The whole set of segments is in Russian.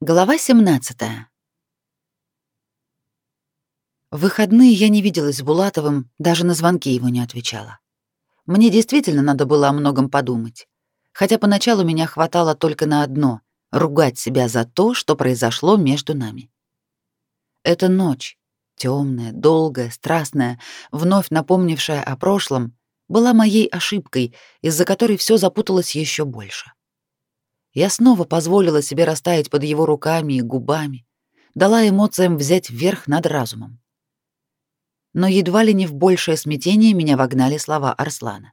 Глава 17. В выходные я не виделась с Булатовым, даже на звонки его не отвечала. Мне действительно надо было о многом подумать. Хотя поначалу меня хватало только на одно — ругать себя за то, что произошло между нами. Эта ночь, темная, долгая, страстная, вновь напомнившая о прошлом, была моей ошибкой, из-за которой все запуталось еще больше. Я снова позволила себе растаять под его руками и губами, дала эмоциям взять верх над разумом. Но едва ли не в большее смятение меня вогнали слова Арслана.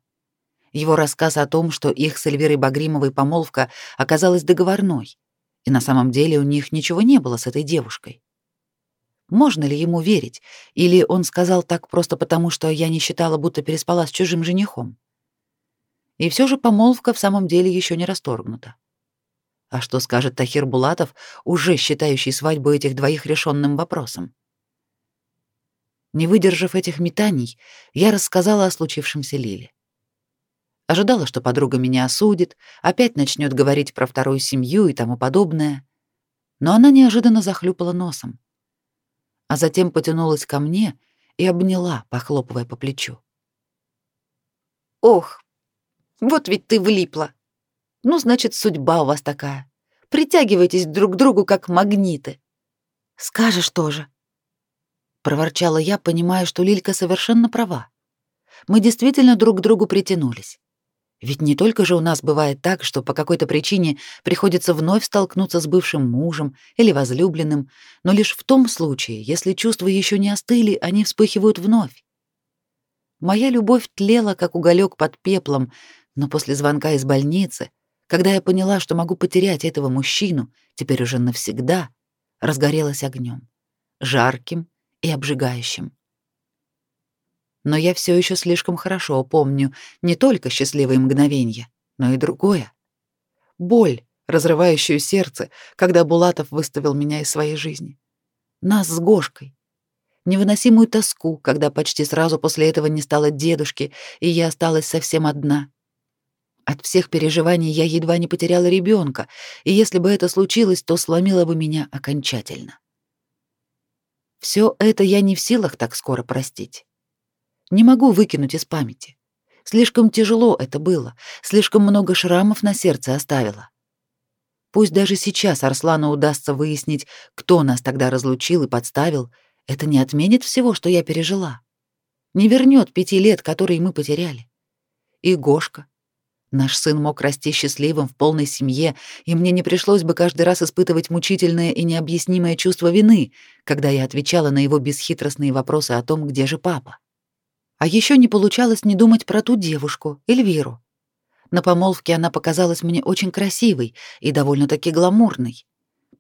Его рассказ о том, что их с Эльвирой Багримовой помолвка оказалась договорной, и на самом деле у них ничего не было с этой девушкой. Можно ли ему верить, или он сказал так просто потому, что я не считала, будто переспала с чужим женихом? И все же помолвка в самом деле еще не расторгнута. А что скажет Тахир Булатов, уже считающий свадьбу этих двоих решенным вопросом? Не выдержав этих метаний, я рассказала о случившемся Лиле. Ожидала, что подруга меня осудит, опять начнет говорить про вторую семью и тому подобное, но она неожиданно захлюпала носом, а затем потянулась ко мне и обняла, похлопывая по плечу. «Ох, вот ведь ты влипла!» Ну, значит, судьба у вас такая. Притягивайтесь друг к другу как магниты. Скажешь тоже. Проворчала я, понимая, что Лилька совершенно права. Мы действительно друг к другу притянулись. Ведь не только же у нас бывает так, что по какой-то причине приходится вновь столкнуться с бывшим мужем или возлюбленным, но лишь в том случае, если чувства еще не остыли, они вспыхивают вновь. Моя любовь тлела, как уголек под пеплом, но после звонка из больницы, когда я поняла, что могу потерять этого мужчину, теперь уже навсегда, разгорелась огнем, жарким и обжигающим. Но я все еще слишком хорошо помню не только счастливые мгновения, но и другое. Боль, разрывающую сердце, когда Булатов выставил меня из своей жизни. Нас с Гошкой. Невыносимую тоску, когда почти сразу после этого не стало дедушки, и я осталась совсем одна. От всех переживаний я едва не потеряла ребенка, и если бы это случилось, то сломило бы меня окончательно. Все это я не в силах так скоро простить. Не могу выкинуть из памяти. Слишком тяжело это было, слишком много шрамов на сердце оставило. Пусть даже сейчас Арслану удастся выяснить, кто нас тогда разлучил и подставил, это не отменит всего, что я пережила. Не вернет пяти лет, которые мы потеряли. И Гошка, Наш сын мог расти счастливым в полной семье, и мне не пришлось бы каждый раз испытывать мучительное и необъяснимое чувство вины, когда я отвечала на его бесхитростные вопросы о том, где же папа. А еще не получалось не думать про ту девушку, Эльвиру. На помолвке она показалась мне очень красивой и довольно-таки гламурной.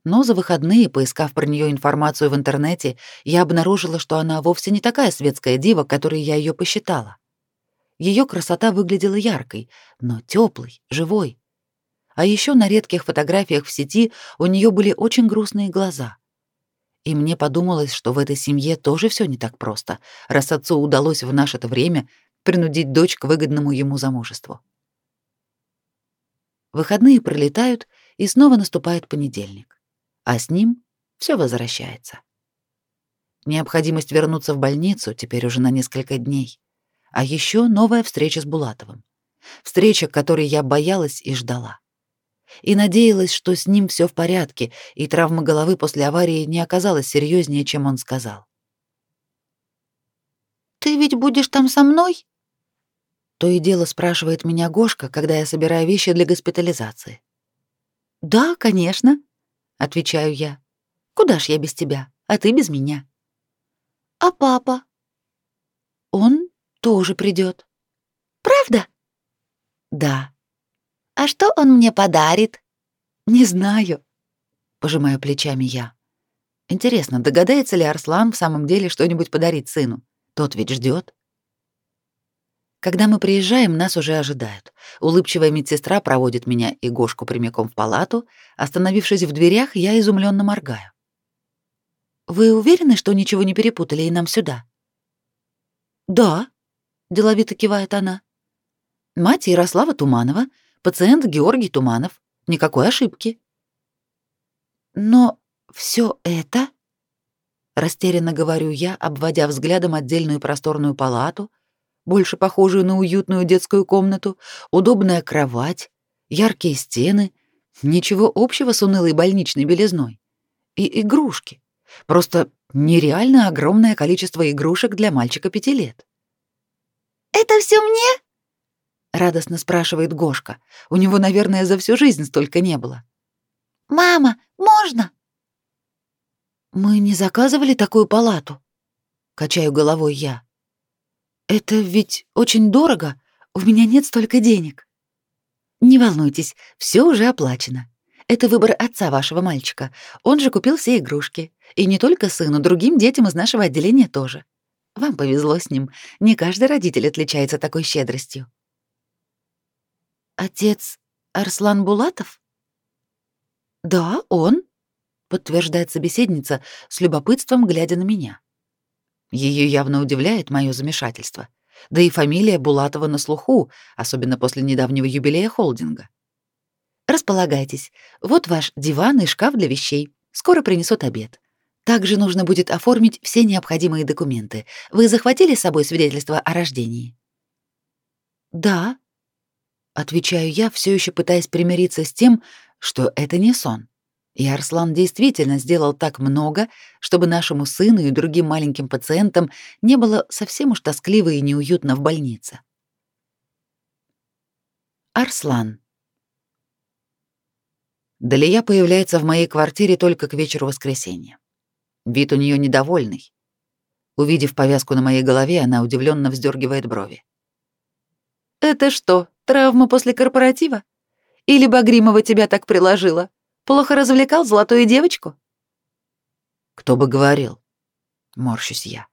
Но за выходные, поискав про нее информацию в интернете, я обнаружила, что она вовсе не такая светская дива, которой я ее посчитала. Ее красота выглядела яркой, но теплой, живой. А еще на редких фотографиях в сети у нее были очень грустные глаза. И мне подумалось, что в этой семье тоже все не так просто, раз отцу удалось в наше то время принудить дочь к выгодному ему замужеству. Выходные пролетают, и снова наступает понедельник. А с ним все возвращается. Необходимость вернуться в больницу теперь уже на несколько дней. А еще новая встреча с Булатовым. Встреча, которой я боялась и ждала. И надеялась, что с ним все в порядке, и травма головы после аварии не оказалась серьезнее, чем он сказал. «Ты ведь будешь там со мной?» То и дело спрашивает меня Гошка, когда я собираю вещи для госпитализации. «Да, конечно», — отвечаю я. «Куда ж я без тебя, а ты без меня?» «А папа?» «Он тоже придет. Правда? Да. А что он мне подарит? Не знаю. Пожимаю плечами я. Интересно, догадается ли Арслан в самом деле что-нибудь подарить сыну? Тот ведь ждет. Когда мы приезжаем, нас уже ожидают. Улыбчивая медсестра проводит меня и Гошку прямиком в палату. Остановившись в дверях, я изумленно моргаю. «Вы уверены, что ничего не перепутали и нам сюда?» «Да», деловито кивает она. Мать Ярослава Туманова, пациент Георгий Туманов. Никакой ошибки. Но все это, растерянно говорю я, обводя взглядом отдельную просторную палату, больше похожую на уютную детскую комнату, удобная кровать, яркие стены, ничего общего с унылой больничной белизной. И игрушки. Просто нереально огромное количество игрушек для мальчика пяти лет. «Это все мне?» — радостно спрашивает Гошка. У него, наверное, за всю жизнь столько не было. «Мама, можно?» «Мы не заказывали такую палату?» — качаю головой я. «Это ведь очень дорого. У меня нет столько денег». «Не волнуйтесь, все уже оплачено. Это выбор отца вашего мальчика. Он же купил все игрушки. И не только сыну, другим детям из нашего отделения тоже. Вам повезло с ним. Не каждый родитель отличается такой щедростью». «Отец Арслан Булатов?» «Да, он», — подтверждает собеседница, с любопытством глядя на меня. Ее явно удивляет мое замешательство. Да и фамилия Булатова на слуху, особенно после недавнего юбилея холдинга. Располагайтесь. Вот ваш диван и шкаф для вещей. Скоро принесут обед. Также нужно будет оформить все необходимые документы. Вы захватили с собой свидетельство о рождении? Да, отвечаю я, все еще пытаясь примириться с тем, что это не сон. И Арслан действительно сделал так много, чтобы нашему сыну и другим маленьким пациентам не было совсем уж тоскливо и неуютно в больнице. Арслан. Далия появляется в моей квартире только к вечеру воскресенья. Вид у нее недовольный. Увидев повязку на моей голове, она удивленно вздергивает брови. «Это что, травма после корпоратива? Или Багримова тебя так приложила?» Плохо развлекал золотую девочку? Кто бы говорил? Морщусь я.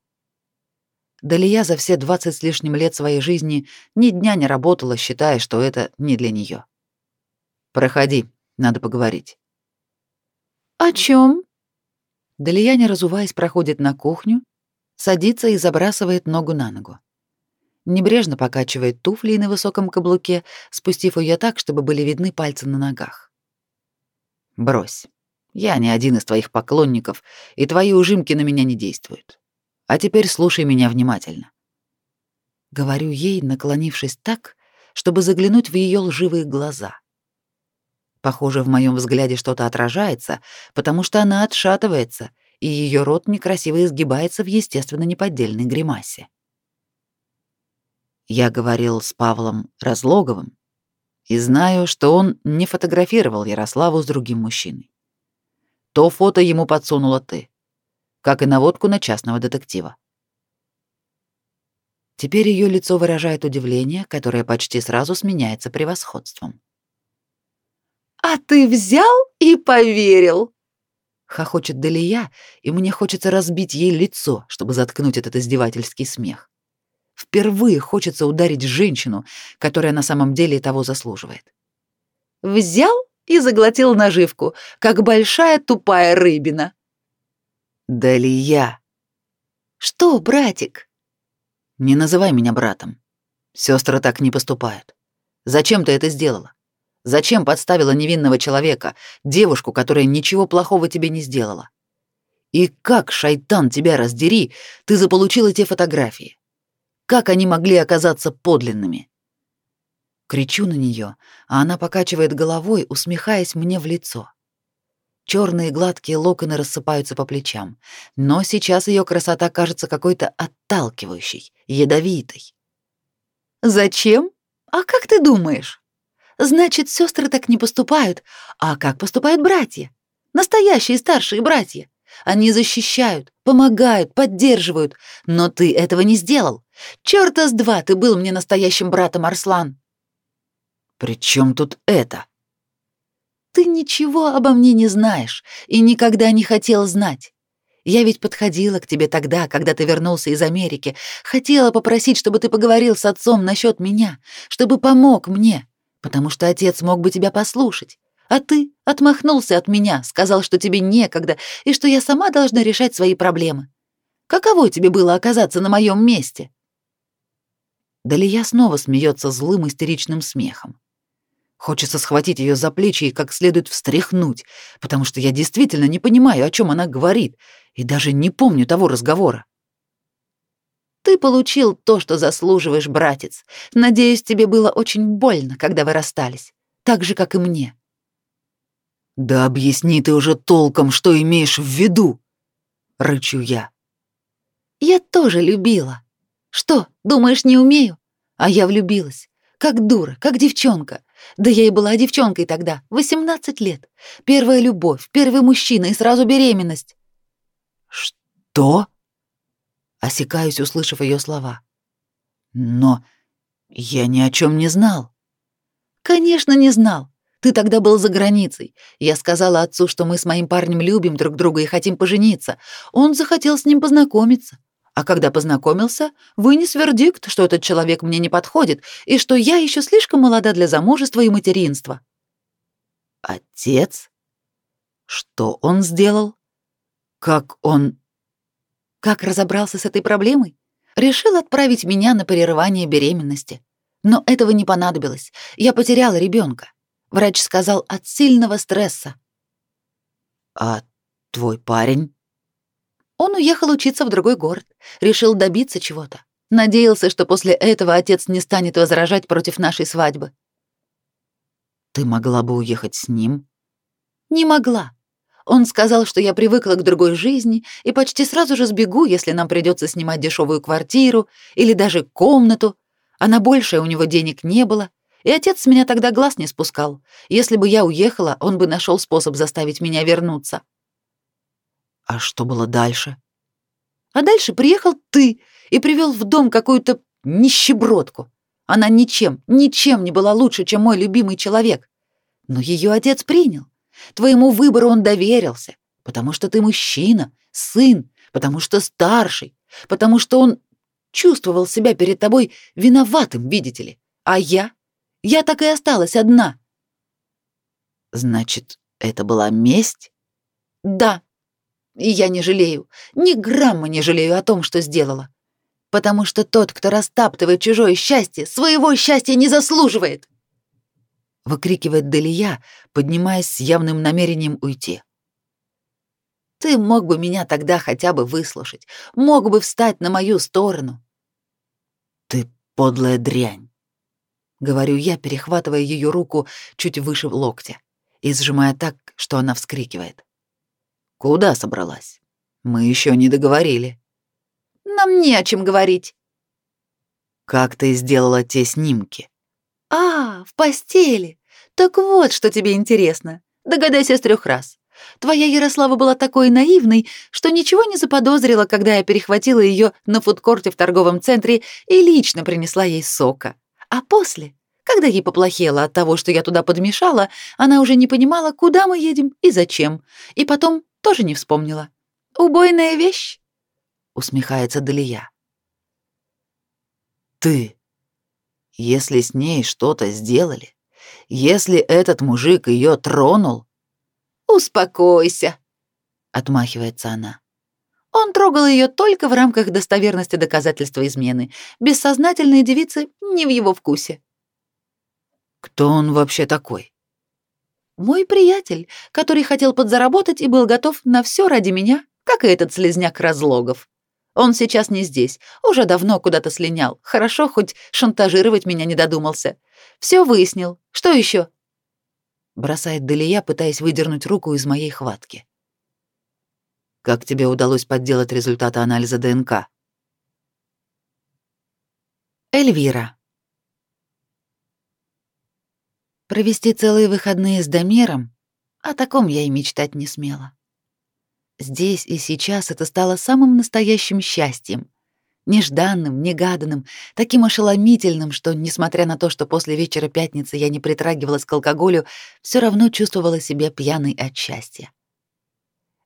Далия за все двадцать с лишним лет своей жизни ни дня не работала, считая, что это не для нее. Проходи, надо поговорить. О чем? Далия, не разуваясь, проходит на кухню, садится и забрасывает ногу на ногу. Небрежно покачивает туфли на высоком каблуке, спустив ее так, чтобы были видны пальцы на ногах. Брось. Я не один из твоих поклонников, и твои ужимки на меня не действуют. А теперь слушай меня внимательно. Говорю ей, наклонившись так, чтобы заглянуть в ее лживые глаза. Похоже, в моем взгляде что-то отражается, потому что она отшатывается, и ее рот некрасиво изгибается в естественно неподдельной гримасе. Я говорил с Павлом Разлоговым, и знаю, что он не фотографировал Ярославу с другим мужчиной. То фото ему подсунула ты, как и наводку на частного детектива. Теперь ее лицо выражает удивление, которое почти сразу сменяется превосходством. «А ты взял и поверил!» Хохочет Далия, и мне хочется разбить ей лицо, чтобы заткнуть этот издевательский смех. Впервые хочется ударить женщину, которая на самом деле того заслуживает. Взял и заглотил наживку, как большая тупая рыбина. Далия. Что, братик? Не называй меня братом. Сестры так не поступают. Зачем ты это сделала? Зачем подставила невинного человека, девушку, которая ничего плохого тебе не сделала? И как, шайтан, тебя раздери, ты заполучила те фотографии? Как они могли оказаться подлинными? Кричу на нее, а она покачивает головой, усмехаясь мне в лицо. Черные гладкие локоны рассыпаются по плечам, но сейчас ее красота кажется какой-то отталкивающей, ядовитой. Зачем? А как ты думаешь? Значит, сестры так не поступают. А как поступают братья? Настоящие старшие братья. Они защищают, помогают, поддерживают, но ты этого не сделал. Чёрта с два ты был мне настоящим братом, Арслан. При чем тут это? Ты ничего обо мне не знаешь и никогда не хотел знать. Я ведь подходила к тебе тогда, когда ты вернулся из Америки, хотела попросить, чтобы ты поговорил с отцом насчет меня, чтобы помог мне, потому что отец мог бы тебя послушать. А ты отмахнулся от меня, сказал, что тебе некогда и что я сама должна решать свои проблемы. Каково тебе было оказаться на моем месте? Далия снова смеется злым истеричным смехом. Хочется схватить ее за плечи и как следует встряхнуть, потому что я действительно не понимаю, о чем она говорит, и даже не помню того разговора. Ты получил то, что заслуживаешь, братец. Надеюсь, тебе было очень больно, когда вы расстались, так же, как и мне. Да объясни ты уже толком, что имеешь в виду, рычу я. Я тоже любила. Что, думаешь, не умею? А я влюбилась. Как дура, как девчонка. Да я и была девчонкой тогда, 18 лет. Первая любовь, первый мужчина и сразу беременность. Что? Осекаюсь, услышав ее слова. Но я ни о чем не знал. Конечно, не знал. Ты тогда был за границей. Я сказала отцу, что мы с моим парнем любим друг друга и хотим пожениться. Он захотел с ним познакомиться. А когда познакомился, вынес вердикт, что этот человек мне не подходит и что я еще слишком молода для замужества и материнства. Отец? Что он сделал? Как он... Как разобрался с этой проблемой? Решил отправить меня на прерывание беременности. Но этого не понадобилось. Я потеряла ребенка. Врач сказал от сильного стресса. А твой парень? Он уехал учиться в другой город, решил добиться чего-то. Надеялся, что после этого отец не станет возражать против нашей свадьбы. Ты могла бы уехать с ним? Не могла. Он сказал, что я привыкла к другой жизни и почти сразу же сбегу, если нам придется снимать дешевую квартиру или даже комнату, а на большее у него денег не было, и отец с меня тогда глаз не спускал. Если бы я уехала, он бы нашел способ заставить меня вернуться. А что было дальше? А дальше приехал ты и привел в дом какую-то нищебродку. Она ничем, ничем не была лучше, чем мой любимый человек. Но ее отец принял. Твоему выбору он доверился, потому что ты мужчина, сын, потому что старший, потому что он чувствовал себя перед тобой виноватым, видите ли. А я? Я так и осталась одна. Значит, это была месть? Да, и я не жалею, ни грамма не жалею о том, что сделала. Потому что тот, кто растаптывает чужое счастье, своего счастья не заслуживает. Выкрикивает Делия, поднимаясь с явным намерением уйти. Ты мог бы меня тогда хотя бы выслушать, мог бы встать на мою сторону. Ты подлая дрянь, говорю я, перехватывая ее руку чуть выше локтя и сжимая так, что она вскрикивает. Куда собралась? Мы еще не договорили. Нам не о чем говорить. Как ты сделала те снимки? А, в постели. Так вот, что тебе интересно. Догадайся с трех раз. Твоя Ярослава была такой наивной, что ничего не заподозрила, когда я перехватила ее на фудкорте в торговом центре и лично принесла ей сока. А после, когда ей поплохело от того, что я туда подмешала, она уже не понимала, куда мы едем и зачем. И потом тоже не вспомнила. Убойная вещь, усмехается Далия. Ты, если с ней что-то сделали, если этот мужик ее тронул, успокойся, отмахивается она. Он трогал ее только в рамках достоверности доказательства измены. Бессознательные девицы не в его вкусе. Кто он вообще такой? Мой приятель, который хотел подзаработать и был готов на все ради меня, как и этот слезняк Разлогов. Он сейчас не здесь, уже давно куда-то слинял. Хорошо, хоть шантажировать меня не додумался. Все выяснил. Что еще? Бросает Далия, пытаясь выдернуть руку из моей хватки. Как тебе удалось подделать результаты анализа ДНК? Эльвира. Провести целые выходные с Дамиром? О таком я и мечтать не смела. Здесь и сейчас это стало самым настоящим счастьем. Нежданным, негаданным, таким ошеломительным, что, несмотря на то, что после вечера пятницы я не притрагивалась к алкоголю, все равно чувствовала себя пьяной от счастья.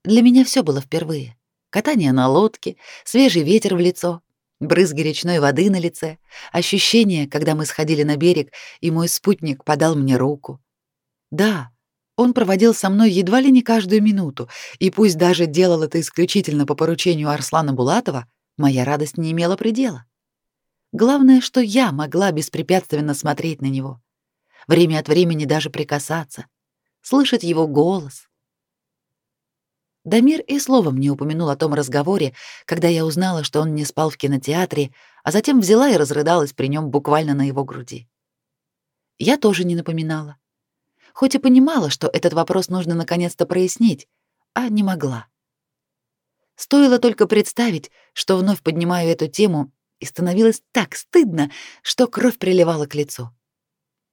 Для меня все было впервые. Катание на лодке, свежий ветер в лицо, брызги речной воды на лице, ощущение, когда мы сходили на берег, и мой спутник подал мне руку. Да, он проводил со мной едва ли не каждую минуту, и пусть даже делал это исключительно по поручению Арслана Булатова, моя радость не имела предела. Главное, что я могла беспрепятственно смотреть на него. время от времени даже прикасаться, слышать его голос. Дамир и словом не упомянул о том разговоре, когда я узнала, что он не спал в кинотеатре, а затем взяла и разрыдалась при нем буквально на его груди. Я тоже не напоминала. Хоть и понимала, что этот вопрос нужно наконец-то прояснить, а не могла. Стоило только представить, что вновь поднимаю эту тему, и становилось так стыдно, что кровь приливала к лицу.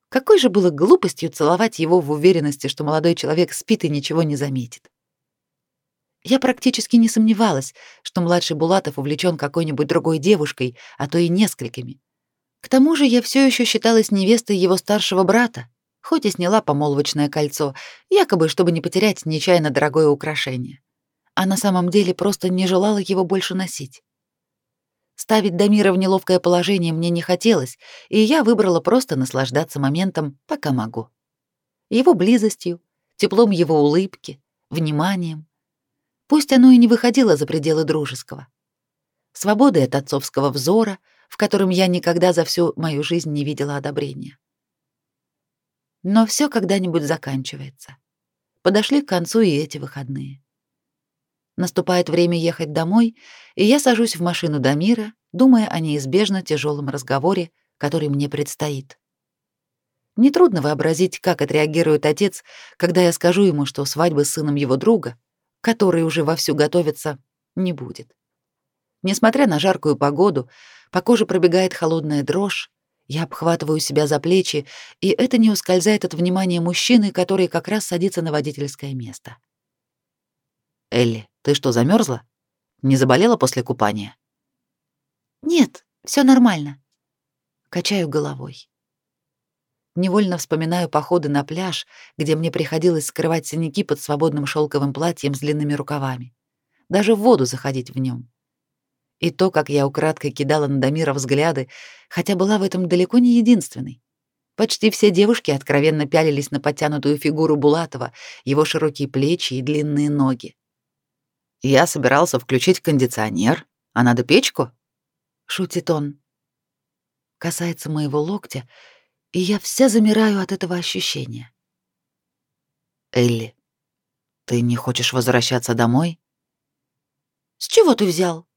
Какой же было глупостью целовать его в уверенности, что молодой человек спит и ничего не заметит. Я практически не сомневалась, что младший Булатов увлечен какой-нибудь другой девушкой, а то и несколькими. К тому же я все еще считалась невестой его старшего брата, хоть и сняла помолвочное кольцо, якобы чтобы не потерять нечаянно дорогое украшение. А на самом деле просто не желала его больше носить. Ставить Дамира в неловкое положение мне не хотелось, и я выбрала просто наслаждаться моментом, пока могу. Его близостью, теплом его улыбки, вниманием, Пусть оно и не выходило за пределы дружеского. Свободы от отцовского взора, в котором я никогда за всю мою жизнь не видела одобрения. Но все когда-нибудь заканчивается. Подошли к концу и эти выходные. Наступает время ехать домой, и я сажусь в машину до мира, думая о неизбежно тяжелом разговоре, который мне предстоит. Нетрудно вообразить, как отреагирует отец, когда я скажу ему, что свадьба с сыном его друга который уже вовсю готовится, не будет. Несмотря на жаркую погоду, по коже пробегает холодная дрожь, я обхватываю себя за плечи, и это не ускользает от внимания мужчины, который как раз садится на водительское место. «Элли, ты что, замерзла? Не заболела после купания?» «Нет, все нормально». Качаю головой. Невольно вспоминаю походы на пляж, где мне приходилось скрывать синяки под свободным шелковым платьем с длинными рукавами. Даже в воду заходить в нем. И то, как я украдкой кидала на Дамира взгляды, хотя была в этом далеко не единственной. Почти все девушки откровенно пялились на подтянутую фигуру Булатова, его широкие плечи и длинные ноги. «Я собирался включить кондиционер, а надо печку?» — шутит он. Касается моего локтя, и я вся замираю от этого ощущения. Элли, ты не хочешь возвращаться домой? С чего ты взял?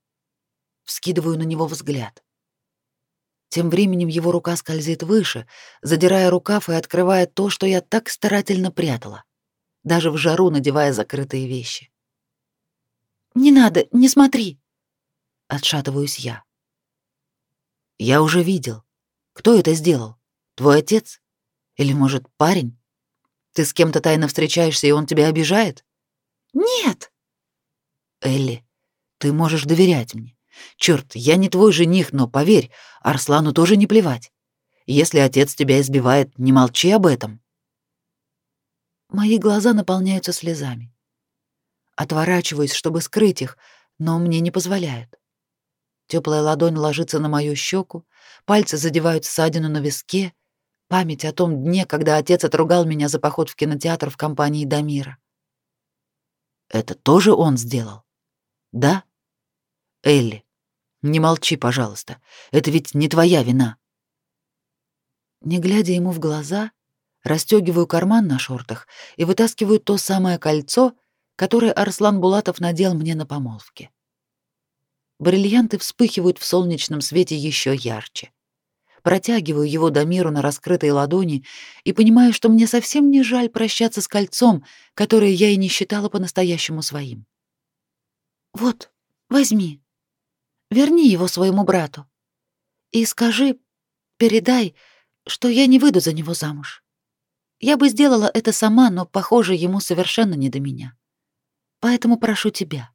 Вскидываю на него взгляд. Тем временем его рука скользит выше, задирая рукав и открывая то, что я так старательно прятала, даже в жару надевая закрытые вещи. «Не надо, не смотри!» Отшатываюсь я. «Я уже видел. Кто это сделал?» Твой отец? Или, может, парень? Ты с кем-то тайно встречаешься, и он тебя обижает? Нет. Элли, ты можешь доверять мне. Черт, я не твой жених, но поверь, Арслану тоже не плевать. Если отец тебя избивает, не молчи об этом. Мои глаза наполняются слезами. Отворачиваюсь, чтобы скрыть их, но мне не позволяют. Теплая ладонь ложится на мою щеку, пальцы задевают ссадину на виске, Память о том дне, когда отец отругал меня за поход в кинотеатр в компании Дамира. Это тоже он сделал? Да? Элли, не молчи, пожалуйста. Это ведь не твоя вина. Не глядя ему в глаза, расстегиваю карман на шортах и вытаскиваю то самое кольцо, которое Арслан Булатов надел мне на помолвке. Бриллианты вспыхивают в солнечном свете еще ярче протягиваю его до миру на раскрытой ладони и понимаю, что мне совсем не жаль прощаться с кольцом, которое я и не считала по-настоящему своим. Вот, возьми. Верни его своему брату. И скажи, передай, что я не выйду за него замуж. Я бы сделала это сама, но, похоже, ему совершенно не до меня. Поэтому прошу тебя.